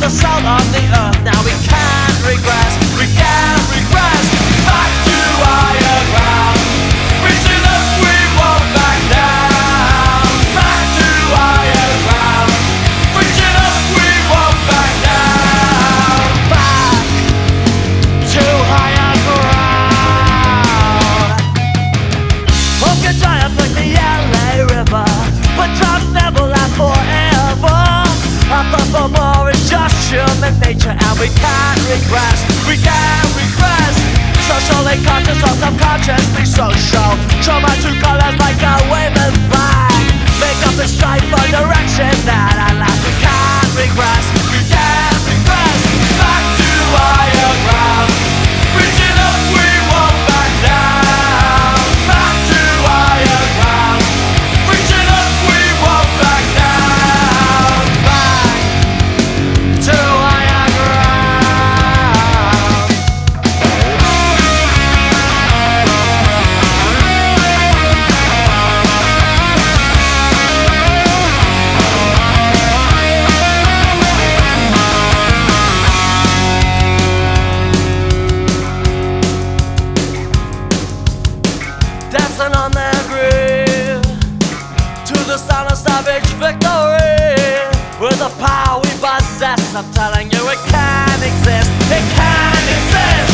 the salt of the earth. Now we can't regress, we can't regress. Back to higher ground. Reaching up, we won't back down. Back to higher ground. Reaching up, we won't back down. Back to higher ground. Hook a giant like the LA River, but jobs never last forever. I thought for more human nature, and we can't regress, we can't regress. Socially conscious or subconsciously social. My true colors like a waving flag. Make up the stripe for direction Dancing on their grave to the sound of savage victory. With the power we possess, I'm telling you it can exist. It can exist.